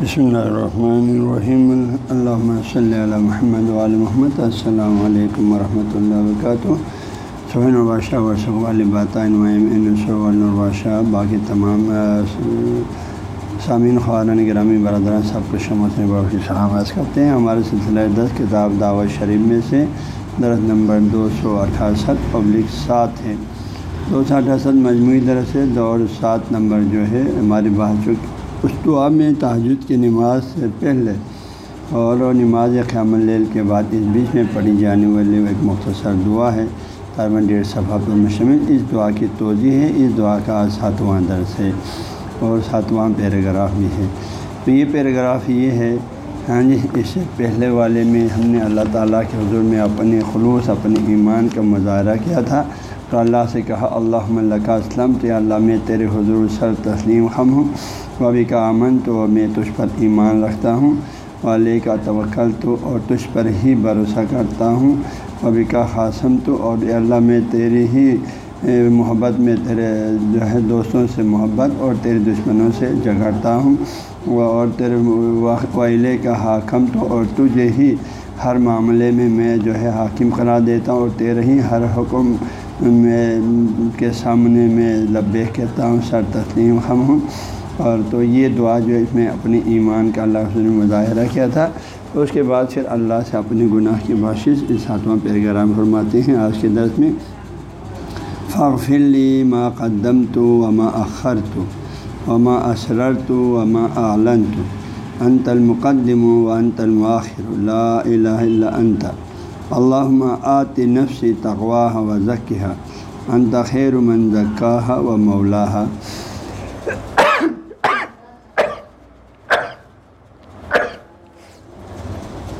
بسم اللہ الرحمن الرحیم اللہ صلی علی محمد علیہ محمد السلام علیکم ورحمۃ اللہ وبرکاتہ سہین البادشاہ ورثہ البادشاہ باقی تمام سامعین خواتین گرامی برادران سب کو شمت سلامت کرتے ہیں ہمارے سلسلہ دس کتاب دعوت شریف میں سے درخت نمبر دو سو اٹھاسٹھ پبلک سات ہے. دو سو اٹھاسٹھ مجموعی درس ہے دو اور سات نمبر جو ہے ہماری بات اس دعا میں تحجد کی نماز سے پہلے اور نماز قیام اللیل کے بعد اس بیچ میں پڑھی جانے والی ایک مختصر دعا ہے۔ تقریباً ڈیڑھ صفحہ پر مشمل اس دعا کی توضیع ہے۔ اس دعا کا ساتواں درس ہے اور ساتواں پیراگراف بھی ہے۔ تو یہ پیراگراف یہ ہے ہاں جی اس سے پہلے والے میں ہم نے اللہ تعالیٰ کے حضور میں اپنے خلوص، اپنے ایمان کا مظاہرہ کیا تھا۔ تو اللہ سے کہا اللہ کا اسلم تو اللہ میں تیرے حضور سر تسلیم ہم ہوں۔ وبی کا امن تو میں تجھ پر ایمان رکھتا ہوں۔ والے کا توکل تو اور تجھ پر ہی بھروسہ کرتا ہوں۔ وبی کا خاصم تو اور اللہ میں تیری ہی محبت میں تیرے جو ہے دوستوں سے محبت اور تیرے دشمنوں سے جگڑتا ہوں۔ اور تیرے ویلے کا حاکم تو اور تجھے ہی ہر معاملے میں میں جو ہے حاکم قرار دیتا ہوں۔ اور تیرے ہی ہر حکم میں کے سامنے میں لبے کہتا ہوں، سر تسلیم ہم۔ ہوں اور تو یہ دعا جو ہے، اس میں اپنی ایمان کا اللہ نے مظاہرہ کیا تھا۔ اس کے بعد پھر اللہ سے اپنی گناہ کی باشش اس ساتواں پیغرام فرماتے ہیں۔ آج کے درس میں فاغفلی ما قدم تو وما اخر تو وما اسرر تو وما عالن تو انت المقدم و انت المآخر لا الہ الا انت۔ اللہم آت نفسی تقواہ و ذکیہ انت خیر من ذکاہ و مولاہ۔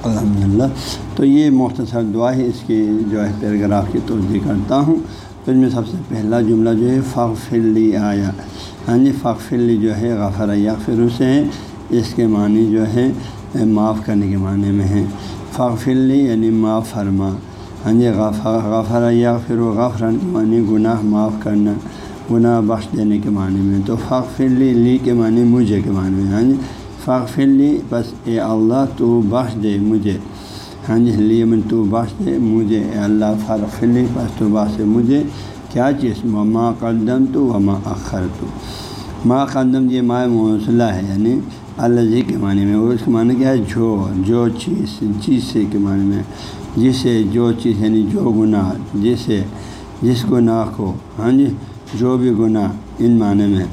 الحمد للہ تو یہ مختصر دعا ہے، اس کی جو ہے پیراگراف کی توجہ کرتا ہوں۔ تو اس میں سب سے پہلا جملہ جو ہے فخلی آیا۔ ہاں جی فخلی جو ہے، غفر یا پھر سے ہے۔ اس کے معنی جو ہے، معاف کرنے کے معنی میں ہے۔ فخلی یعنی معاف فرما. ہاں جی غفر یا پھر و غفرن کے معنی گناہ معاف کرنا. گناہ بخش دینے کے معنی میں. تو فخلی لی کے معنی مجھے کے معنی میں. ہاں جی فاغفلی بس اے اللہ تو بخش دے مجھے. ہاں جی لی من تو بخش دے مجھے. اے اللہ فاغفلی بس تو بخش دے مجھے. کیا چیز؟ ماں قدم تو و ماں اخر تو ماں قدم یہ ماں موصلہ ہے یعنی اللہ جی کے معنی میں اس کے معنی کیا ہے؟ جو جو چیز چیز سے کے معنی میں۔ جسے جو چیز یعنی جو گناہ، جسے، جس گناہ کو ہاں جی؟ جو بھی گناہ، ان معنی میں۔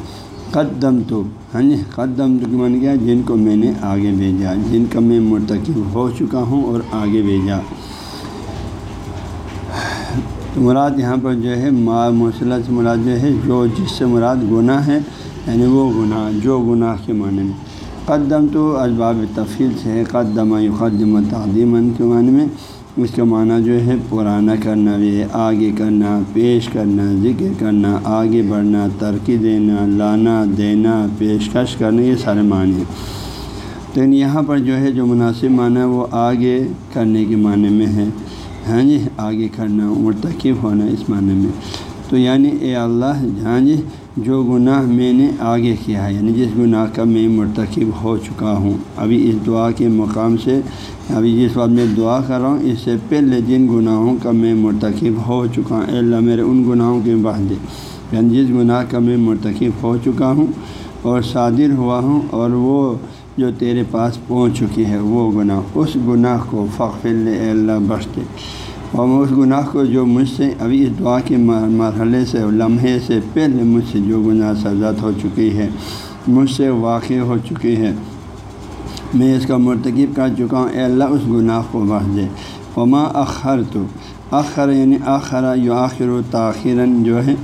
قدم تو ہاں جی؟ قدم تو من گیا جن کو میں نے آگے بھیجا، جن کا میں مرتکب ہو چکا ہوں اور آگے بھیجا۔ تو مراد یہاں پر جو ہے، ما موصلہ سے مراد جو ہے، جو جس سے مراد گناہ ہے یعنی وہ گناہ، جو گناہ کے معنی میں۔ قدم تو اسباب تفیل سے ہے، قدم قدم تعظیم کے معنی میں، اس کا معنی جو ہے، پرانا کرنا بھی ہے آگے کرنا، پیش کرنا، ذکر کرنا، آگے بڑھنا، ترقی دینا، لانا، دینا، پیشکش کرنا، یہ سارے معنی ہیں۔ تو یعنی یہاں پر جو ہے، جو مناسب معنی ہے، وہ آگے کرنے کے معنی میں ہے۔ ہاں جی آگے کرنا مرتکب ہونا، اس معنی میں۔ تو یعنی اے اللہ ہاں جی جو گناہ میں نے آگے کیا ہے یعنی جس گناہ کا میں مرتکب ہو چکا ہوں۔ ابھی اس دعا کے مقام سے، ابھی جس وقت میں دعا کر رہا ہوں، اس سے پہلے جن گناہوں کا میں مرتکب ہو چکا ہوں اللہ میرے ان گناہوں کے بعد یعنی جس گناہ کا میں مرتکب ہو چکا ہوں اور صادر ہوا ہوں اور وہ جو تیرے پاس پہنچ چکی ہے وہ گناہ، اس گناہ کو فخر اللہ بخش دے۔ اور اس گناہ کو جو مجھ سے ابھی اس دعا کے مرحلے سے لمحے سے پہلے مجھ سے جو گناہ سزاد ہو چکی ہے مجھ سے واقع ہو چکی ہے میں اس کا مرتکب کر چکا ہوں اے اللہ اس گناہ کو بخش دے وما اخر تو اخر یعنی آخر یو آخر و تاخیراً جو ہے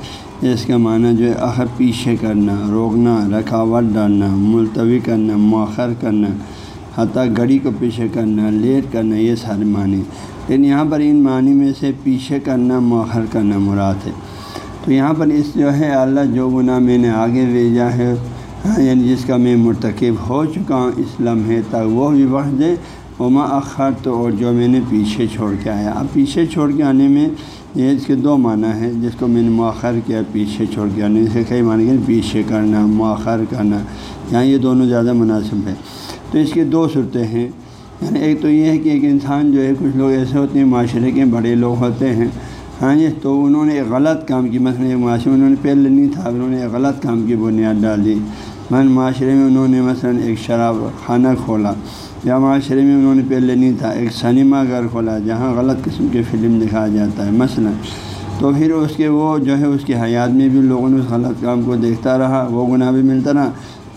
اس کا معنی جو ہے آخر پیچھے کرنا روکنا رکاوٹ ڈالنا ملتوی کرنا مؤخر کرنا حتیٰ گھڑی کو پیچھے کرنا لیٹ کرنا، یہ سارے معنی لیکن یہاں پر ان معنی میں سے پیچھے کرنا، مؤخر کرنا مراد ہے۔ تو یہاں پر اس جو ہے، اللہ جو گناہ میں نے آگے بھیجا ہے ہاں، یعنی جس کا میں مرتکب ہو چکا ہوں اس لمحے تک وہ بھی بڑھ دے وما اخر تو اور جو میں نے پیچھے چھوڑ کے آیا۔ اب پیچھے چھوڑ کے آنے میں یہ اس کے دو معنی ہیں، جس کو میں نے مؤخر کیا، پیچھے چھوڑ کے آنے سے کئی معنی کہ پیچھے کرنا، مؤخر کرنا۔ یہاں یہ دونوں زیادہ مناسب ہے تو اس کی دو صورتیں ہیں۔ یعنی ایک تو یہ ہے کہ ایک انسان جو ہے، کچھ لوگ ایسے ہوتے ہیں، معاشرے کے بڑے لوگ ہوتے ہیں۔ ہاں جی تو انہوں نے ایک غلط کام کی، مثلاً ایک معاشرے میں انہوں نے پہلے نہیں تھا انہوں نے ایک غلط کام کی بنیاد ڈال دی۔ من معاشرے میں انہوں نے مثلاً ایک شراب خانہ کھولا، یا معاشرے میں انہوں نے پہلے نہیں تھا، ایک سنیما گھر کھولا، جہاں غلط قسم کی فلم دکھایا جاتا ہے، مثلاً۔ تو پھر اس کے وہ جو ہے، اس کی حیات میں بھی لوگوں نے اس غلط کام کو دیکھتا رہا، وہ گناہ بھی ملتا رہا۔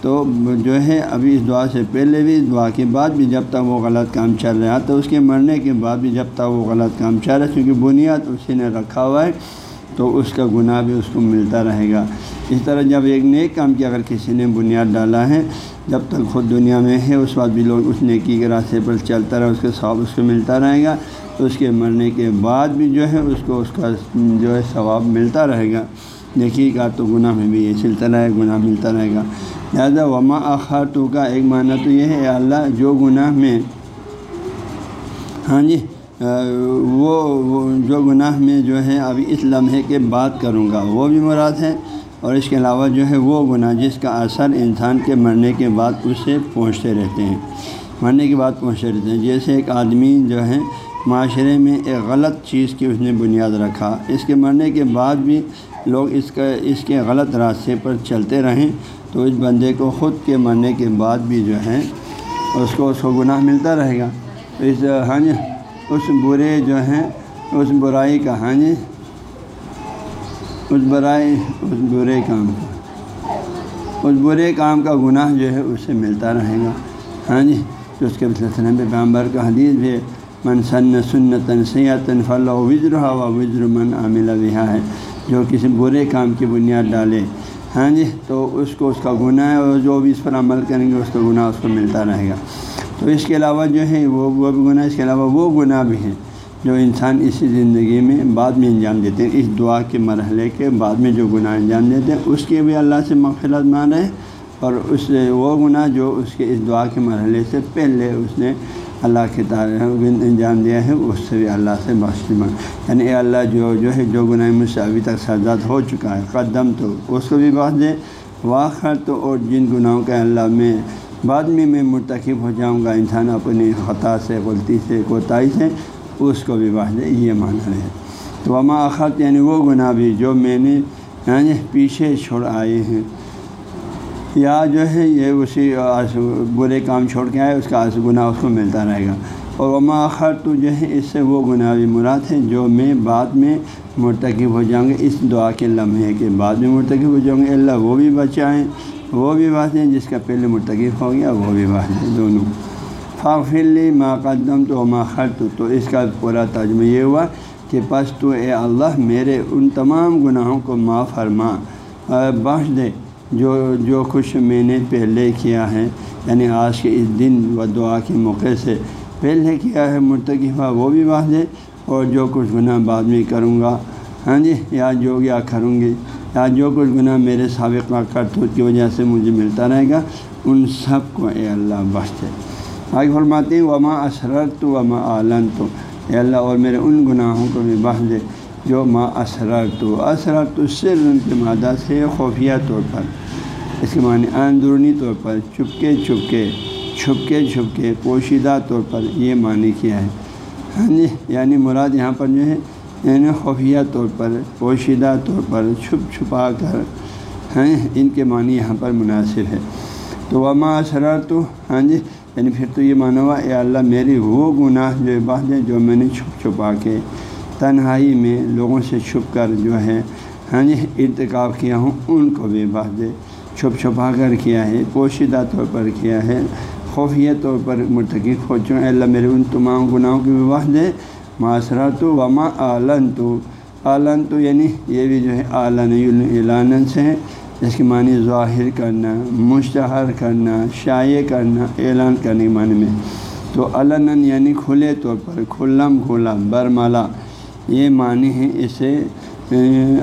تو جو ہے ابھی اس دعا سے پہلے بھی دعا کے بعد بھی جب تک وہ غلط کام چل رہا تو اس کے مرنے کے بعد بھی جب تک وہ غلط کام چل رہا ہے، کیونکہ بنیاد اسی نے رکھا ہوا ہے، تو اس کا گناہ بھی اس کو ملتا رہے گا۔ اس طرح جب ایک نیک کام کی اگر کسی نے بنیاد ڈالا ہے، جب تک خود دنیا میں ہے، اس وقت بھی لوگ اس نیکی کے راستے پر چلتا رہا اس کے ثواب اس کو ملتا رہے گا، تو اس کے مرنے کے بعد بھی جو ہے، اس کو اس کا جو ہے ثواب ملتا رہے گا۔ نیکی کا تو گناہ میں بھی یہ چلتا رہے گناہ ملتا رہے گا۔ لہٰذا وما آخر تو کا ایک معنی تو یہ ہے اللہ، جو گناہ میں ہاں جی وہ جو گناہ میں جو ہے، ابھی اس لمحے کے بات کروں گا، وہ بھی مراد ہے، اور اس کے علاوہ جو ہے، وہ گناہ جس کا اثر انسان کے مرنے کے بعد اس سے پہنچتے رہتے ہیں، مرنے کے بعد پہنچتے رہتے ہیں۔ جیسے ایک آدمی جو ہے، معاشرے میں ایک غلط چیز کی اس نے بنیاد رکھا، اس کے مرنے کے بعد بھی لوگ اس کا، اس کے غلط راستے پر چلتے رہیں تو اس بندے کو خود کے مرنے کے بعد بھی جو ہے، اس کو اس کو گناہ ملتا رہے گا۔ اس ہاں جی اس برے جو ہیں اس برائی کا ہاں جی اس برائی، اس برے کام کا۔ اس برے کام کا گناہ جو ہے اس سے ملتا رہے گا۔ ہاں جی تو اس کے سلسلے میں پیغمبر کا حدیث بھی من سن سنتن ہاں جی تو اس کو اس کا گناہ ہے اور جو بھی اس پر عمل کریں گے، اس کا گناہ اس کو ملتا رہے گا۔ تو اس کے علاوہ جو ہے، وہ وہ بھی گناہ، اس کے علاوہ وہ گناہ بھی ہیں جو انسان اسی زندگی میں بعد میں انجام دیتے ہیں۔ اس دعا کے مرحلے کے بعد میں جو گناہ انجام دیتے ہیں، اس کے بھی اللہ سے مغفرت مان رہے اور اس وہ گناہ جو اس کے اس دعا کے مرحلے سے پہلے اس نے اللہ کے تعریف انجام دیا ہے اس سے بھی اللہ سے ماں یعنی اے اللہ، جو جو ہے، جو گناہ مجھ سے ابھی تک سرزاد ہو چکا ہے، قدم تو اس کو بھی بات دے۔ واخر تو اور جن گناہوں کا اللہ میں بعد میں میں مرتکب ہو جاؤں گا، انسان اپنی خطا سے، غلطی سے، کوتاہی سے، اس کو بھی بات دے۔ یہ مانا ہے۔ تو وما آخر یعنی وہ گناہ بھی جو میں نے یعنی پیچھے چھوڑ آئے ہیں۔ یا جو ہے یہ اسی برے کام چھوڑ کے آئے، اس کا گناہ اس کو ملتا رہے گا۔ اور وما آخر تو جو ہے اس سے وہ گناہ بھی مراد ہے جو میں بعد میں مرتکب ہو جاؤں گے۔ اس دعا کے لمحے کے بعد میں مرتکب ہو جاؤں گے۔ اللہ وہ بھی بچائیں، وہ بھی بات ہے جس کا پہلے مرتکب ہو گیا، وہ بھی بات ہے دونوں فاخلی ما قدم تو ما خرط تو اس کا پورا ترجمہ یہ ہوا کہ پس تو اے اللہ میرے ان تمام گناہوں کو معاف فرما بخش دے۔ جو جو کچھ میں نے پہلے کیا ہے یعنی آج کے اس دن و دعا کے موقع سے پہلے کیا ہے مرتکبہ وہ بھی ہے اور جو کچھ گناہ بعد میں کروں گا۔ ہاں جی یا جو یا کروں گی یا جو کچھ گناہ میرے سابقہ کرتوت کی وجہ سے مجھے ملتا رہے گا۔ ان سب کو اے اللہ بخش آگے فرماتے ہیں، وما اسرت تو وما عالن تو اے اللہ اور میرے ان گناہوں کو بھی بخش دے۔ جو ماں اسرار تو اسرار تو صرف ان کے مادہ سے خفیہ طور پر. اس کے معنی اندرونی طور پر، چپکے چپکے، چھپکے چھپکے، پوشیدہ طور پر یہ معنی کیا ہے. ہاں جی یعنی مراد یہاں پر جو ہے یعنی خفیہ طور پر، پوشیدہ طور پر، چھپ چھپا کر، ہیں، ان کے معنی یہاں پر مناسب ہے. تو وما اسرار تو ہاں جی یعنی پھر تو یہ مانا ہوا، اے اللہ، میری وہ گناہ جو بات ہے، جو میں نے چھپ چھپا کے تنہائی میں لوگوں سے چھپ کر جو ہے ہاں جی ارتکاب کیا ہوں، ان کو بھی بات دے۔ چھپ چھپا کر کیا ہے، پوشیدہ طور پر کیا ہے، خفیہ طور پر مرتکب ہو چکے اللہ، میرے ان تمام گناہوں کی بھی واح دے۔ معاشرہ تو وما عالن تو عالن تو یعنی یہ بھی جو ہے عالن سے ہے جس کے معنی ظاہر کرنا، مشتہر کرنا، شائع کرنا، اعلان کرنے کے معنی میں۔ تو علن یعنی کھلے طور پر، کھلم کھلا برمالا یہ معنی ہے اسے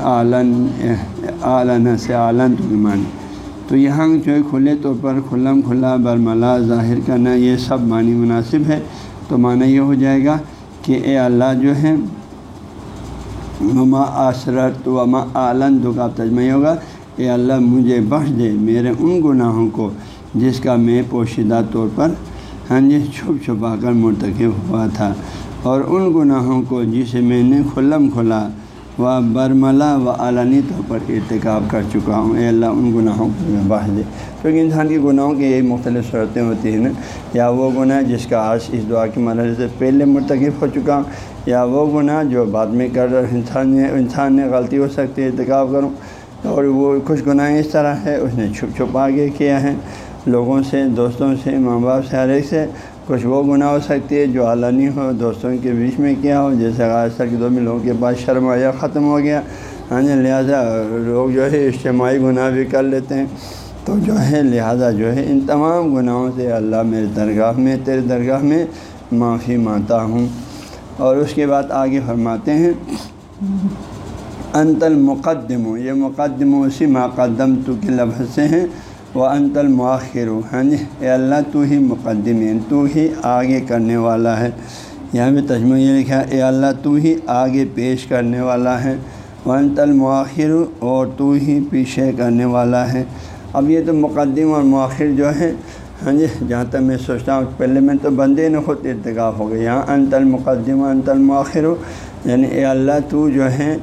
عالن عالن سے عالن تو معنی۔ تو یہاں جو ہے کھلے طور پر کھلم، کھلا، برملا، ظاہر کرنا، یہ سب معنی مناسب ہے۔ تو معنی یہ ہو جائے گا کہ اے اللہ جو ہے مما آسرت وما عالن دو کا تجمہ ہوگا؟ اے اللہ مجھے بخش دے میرے ان گناہوں کو جس کا میں پوشیدہ طور پر ہاں جی چھپ چھپا کر مرتکب ہوا تھا۔ اور ان گناہوں کو جسے میں نے کھلم کھلا و برملا و عالانی طور پر ارتکاب کر چکا ہوں۔ اے اللہ، ان گناہوں کو میں باہ دے۔ کیونکہ انسان کے گناہوں کی یہی مختلف صورتیں ہوتی ہیں نا۔ یا وہ گناہ جس کا آج اس دعا کی مرحلے سے پہلے مرتکب ہو چکا ہوں، یا وہ گناہ جو بعد میں کر انسان نے انسان نے غلطی ہو سکتی ہے، ارتکاب کروں۔ اور وہ کچھ گناہ اس طرح ہے، اس نے چھپ چھپ آگے کیا ہے۔ لوگوں سے، دوستوں سے، ماں باپ سے، ہر ایک سے کچھ وہ گناہ ہو سکتی ہے جو عالانی ہو، دوستوں کے بیچ میں کیا ہو؟ جیسے آج کے دو میں لوگوں کے پاس شرم ختم ہو گیا۔ ہاں جی لہٰذا لوگ جو ہے اجتماعی گناہ بھی کر لیتے ہیں۔ تو جو ہے، لہٰذا جو ہے ان تمام گناہوں سے اللہ میرے درگاہ میں، تیرے درگاہ میں معافی مانتا ہوں۔ اور اس کے بعد آگے فرماتے ہیں، انت المقدم، یہ مقدم اسی مقدم تو کے لفظ سے ہیں۔ وہ انت المؤخر ہاں جی؟ اے اللہ، تو ہی مقدم ہے، تو ہی آگے کرنے والا ہے۔ یہاں بھی تجمہ یہ لکھا اے اللہ، تو ہی آگے پیش کرنے والا ہے۔ وہ انت المؤخر، اور تو ہی پیچھے کرنے والا ہے۔ اب یہ تو مقدم اور مؤخر جو ہے ہاں جی جہاں تک میں سوچتا ہوں، پہلے میں تو بندے نے خود ارتکاب ہو گیا یہاں انت المقدم انت المؤخر یعنی اے اللہ، تو جو ہے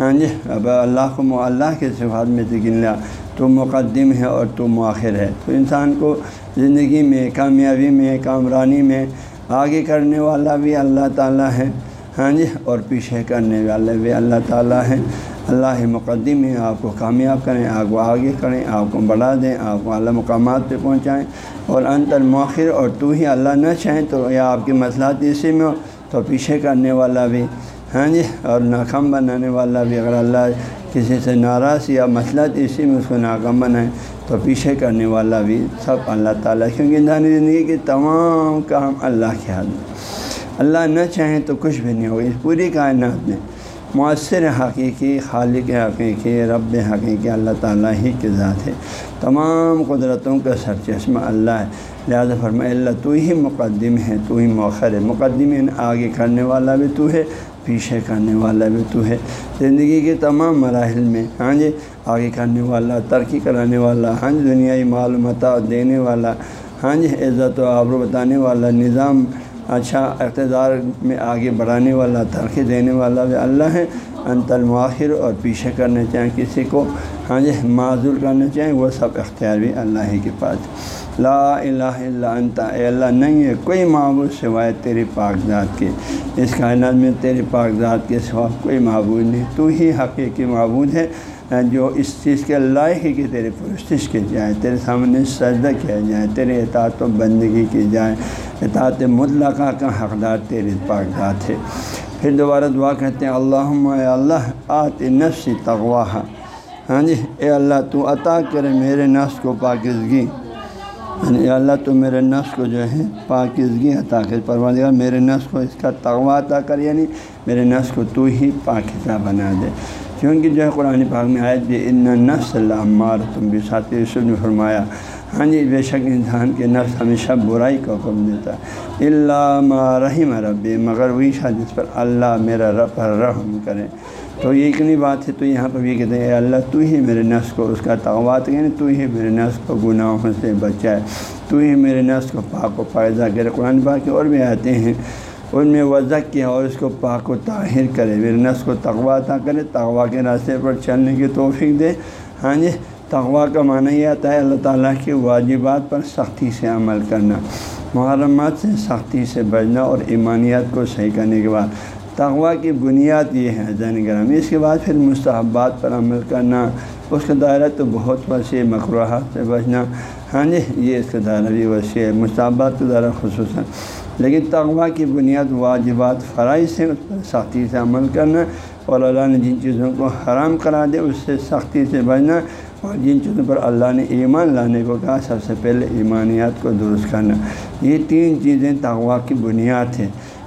ہاں جی اب اللہ کو اللہ کے صفات میں سے گن لیا تو مقدم ہے اور تو مؤخر ہے۔ تو انسان کو زندگی میں، کامیابی میں، کامرانی میں آگے کرنے والا بھی اللہ تعالیٰ ہے۔ ہاں جی اور پیچھے کرنے والے بھی اللہ تعالیٰ ہیں۔ اللہ مقدم ہے، آپ کو کامیاب کریں، آپ کو آگے کریں، آپ کو بڑھا دیں، آپ کو اعلیٰ مقامات پہ پہنچائیں۔ اور انت المؤخر، اور تو ہی اللہ نہ چاہیں تو یا آپ کی مسئلات اسی میں ہو تو پیچھے کرنے والا بھی۔ ہاں جی اور ناکام بنانے والا بھی۔ اگر اللہ کسی سے ناراض یا مسلط اسی میں اس کو ناکام بنائے تو پیچھے کرنے والا بھی سب اللہ تعالیٰ، کیونکہ انسانی زندگی کے تمام کام اللہ کے ہاتھ میں۔ اللہ نہ چاہیں تو کچھ بھی نہیں ہوگا، اس پوری کائنات میں۔ مؤثر حقیقی، خالق حقیقی، رب حقیقی، اللہ تعالیٰ ہی کے ذات ہے۔ تمام قدرتوں کا سر چشمہ اللہ ہے۔ لہٰذا فرما اللہ تو ہی مقدم ہے، تو ہی موخر ہے۔ مقدم آگے کرنے والا بھی تو ہے، پیچھے کرنے والا بھی تو ہے۔ زندگی کے تمام مراحل میں ہاں جی آگے کرنے والا، ترقی کرانے والا ہاں جی دنیائی معلومات دینے والا ہاں جی عزت و آبرو بتانے والا، نظام اچھا اقتدار میں آگے بڑھانے والا، ترقی دینے والا بھی اللہ ہے۔ انت الماخر اور پیچھے کرنا چاہیں کسی کو ہاں جی معذور کرنا چاہیں، وہ سب اختیار بھی اللہ ہی کے پاس۔ لا الہ الا انت، اے اللہ، نہیں ہے کوئی معبود سوائے تیری پاک ذات کے۔ اس کائنات میں تیری پاک ذات کے سوا کوئی معبود نہیں۔ تو ہی حقیقی معبود ہے، جو اس چیز کے لائق ہے کہ تیرے پرستش کی جائے، تیرے سامنے سجدہ کیا جائے، تیرے اطاعت و بندگی کی جائے۔ اطاعت مطلقہ کا حقدار تیرے پاک ذات ہے۔ پھر دوبارہ دعا کہتے ہیں، اللہم اے اللہ، آت نفسی تغواہ ہاں جی اے اللہ، تو عطا کرے میرے نفس کو پاکزگی یعنی ہاں جی، اللہ، تو میرے نفس کو جو ہے پاکزگی عطا کر پروردگار، میرے نفس کو اس کا تغوا عطا کر یعنی میرے نفس کو تو ہی پاکزہ بنا دے۔ کیونکہ جو ہے قرآن پاک میں آئے تھے ان نفس اللہ عمار تم بھی ساتھی یوسف نے فرمایا۔ ہاں جی بے شک انسان کے نفس ہمیشہ برائی کا حکم دیتا ہے۔ اللہ رحیم رب مگر وہی شاہ جس پر اللہ میرا رب رحم کرے۔ تو یہ اتنی بات ہے، تو یہاں پہ بھی کہتے ہیں، اے اللہ، تو ہی میرے نفس کو اس کا تغوات یعنی تو ہی میرے نفس کو گناہوں سے بچائے۔ تو ہی میرے نفس کو پاک و فائدہ کرے۔ قرآن پاک کے اور بھی آتے ہیں، ان میں وضع کیا اور اس کو پاک و طاہر کرے۔ میرے نفس کو تغوا عطا کرے تغوا کے راستے پر چلنے کی توفیق دے۔ ہاں جی تغوا کا معنی یہ آتا ہے، اللہ تعالیٰ کے واجبات پر سختی سے عمل کرنا۔ محرمات سے سختی سے بچنا اور ایمانیات کو صحیح کرنے کے بعد۔ تغوا کی بنیاد یہ ہے زین گرام اس کے بعد پھر مستحبات پر عمل کرنا۔ اس کا دائرہ تو بہت وسیع مقروحات سے بچنا۔ ہاں جی یہ اس کا دائرہ بھی وسیع ہے، مستحبات کا دائرہ خصوصاً۔ لیکن تغوا کی بنیاد واجبات، فرائض سے اس پر سختی سے عمل کرنا۔ اور اللہ نے جن چیزوں کو حرام کرا دے اس سے سختی سے بچنا۔ اور جن چیزوں پر اللہ نے ایمان لانے کو کہا، سب سے پہلے ایمانیات کو درست کرنا۔ یہ تین چیزیں تغوا کی بنیاد ہے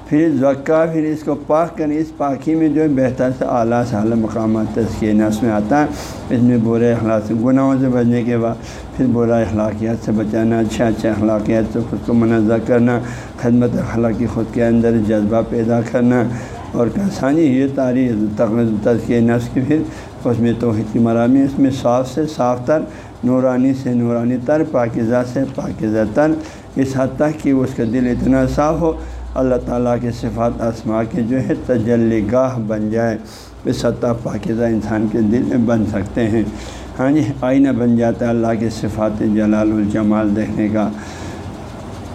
پھر ذکا پھر اس کو پاک کریں اس پاکی میں جو ہے بہتر سے اعلیٰ سے اعلیٰ مقامات تذکیہ نس میں آتا ہے۔ اس میں برے اخلاق سے گناہوں سے بچنے کے بعد پھر برا اخلاقیات سے بچانا اچھا اچھا اخلاقیات سے خود کو منظر کرنا، خدمت اخلاقی خود کے اندر جذبہ پیدا کرنا اور کسانی یہ تاریخ تذکیہ نفس کی پھر اس میں توحید کی مرامی اس میں صاف سے صاف تر، نورانی سے نورانی تر پاکزہ سے پاکزہ تر۔ اس حد تک کہ اس کا دل اتنا صاف ہو، اللہ تعالیٰ کے صفات اسما کے جو ہے تجلی گاہ بن جائے اس سطح پاکزہ انسان کے دل میں بن سکتے ہیں۔ ہاں جی آئینہ بن جاتا ہے اللہ کے صفات جلال الجمال دیکھنے کا۔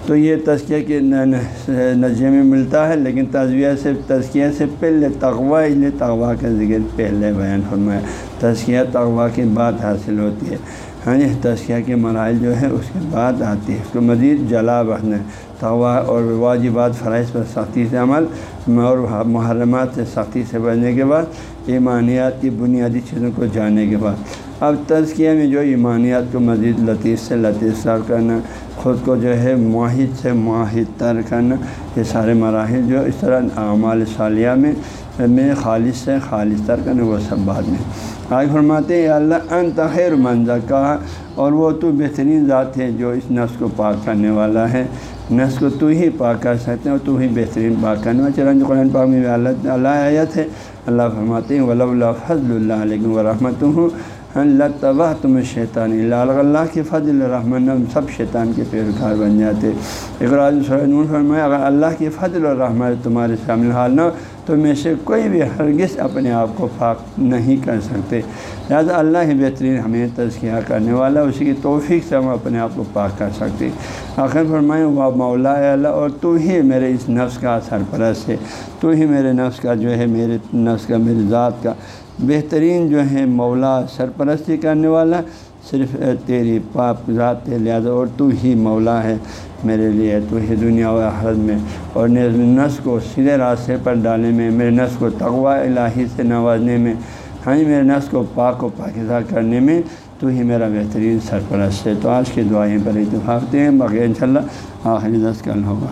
تو یہ تزکیہ کے نظر میں ملتا ہے، لیکن تجزیہ سے تزکیہ سے پہلے تغوا علِ تغوا کا ذکر پہلے بیان فرمایا۔ تزکیہ تغوا کی بات حاصل ہوتی ہے۔ ہاں جی تزکیہ کے مراحل جو ہے اس کے بعد آتی ہے اس کو مزید جلا بہنا تغوا اور واجبات فرائض پر سختی سے عمل، اور محرمات سے سختی سے بڑھنے کے بعد، ایمانیات کی بنیادی چیزوں کو جاننے کے بعد۔ اب تزکیہ میں جو ایمانیات کو مزید لطیف سے لطیف صاف کرنا خود کو جو ہے معاہد سے معاہد تر کرنا، یہ سارے مراحل جو اس طرح اعمال صالیہ میں میں خالص سے خالص تر کرنا، وہ سب بعد میں۔ آج فرماتے ہیں اللہ ان تخیر منظر کا اور وہ تو بہترین ذات ہے جو اس نفس کو پاک کرنے والا ہے۔ نفس کو تو ہی پاک کر سکتے ہیں اور تو ہی بہترین پاک کرنے والا چرنج قرآن پاک میں اللہ اللہ آیت ہے۔ اللہ فرماتے ہیں ولی اللہ فضل اللہ علیہ و رحمۃ ہوں اللہ تباہ تم شیطان اللہ اللہ کے فضل الرحمن سب شیطان کے پیروکار بن جاتے۔ اقراض فرمایا، اگر اللہ کی فضل الرحمن تمہارے شامل حال نہ تو میں سے کوئی بھی ہرگز اپنے آپ کو پاک نہیں کر سکتے۔ لہٰذا اللہ ہی بہترین ہمیں تزکیہ کرنے والا، اسی کی توفیق سے ہم اپنے آپ کو پاک کر سکتے۔ آخر فرمائیں وہ مولا اللہ اور تو ہی میرے اس نفس کا سرپرست ہے۔ تو ہی میرے نفس کا جو ہے، میرے نفس کا میری ذات کا۔ بہترین جو ہے مولا سرپرستی کرنے والا صرف تیری پاپ ذات لہٰذا اور تو ہی مولا ہے میرے لیے، تو ہی دنیا و حرض میں۔ اور نس کو سیدھے راستے پر ڈالنے میں، میرے نس کو تغوا الہی سے نوازنے میں ہاں جی، میرے نس کو پاک و پاکزہ کرنے میں تو ہی میرا بہترین سرپرست ہے۔ تو آج کی دعائیں پر اتفاق دیں، باقی ان شاء اللہ آخری دس کل ہوگا۔